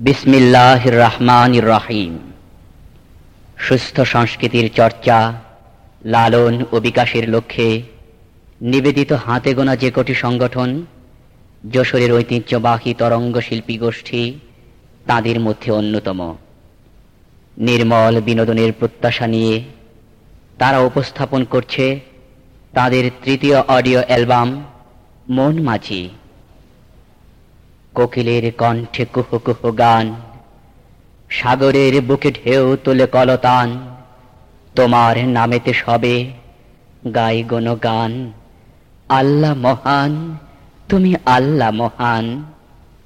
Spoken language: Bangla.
বিসমিল্লাহ রহমান রাহিম। সুস্থ সংস্কৃতির চর্চা, লালন ও বিকাশের লক্ষ্যে নিবেদিত হাতে গোনা যে কটি সংগঠন, যশোরের ঐতিহ্যবাহী তরঙ্গ শিল্পী গোষ্ঠী, তাদের মধ্যে অন্যতম। নির্মল বিনোদনের প্রত্যাশা নিয়ে তারা উপস্থাপন করছে তাদের তৃতীয় অডিও অ্যালবাম, মন মাঝি। কোকিলের কণ্ঠে কুহ কুহ গান, সাগরের বুকে ঢেউ তুলে কলতান, তোমার নামেতে সবে গাই গণ গান। আল্লাহ মহান, তুমি আল্লাহ মহান।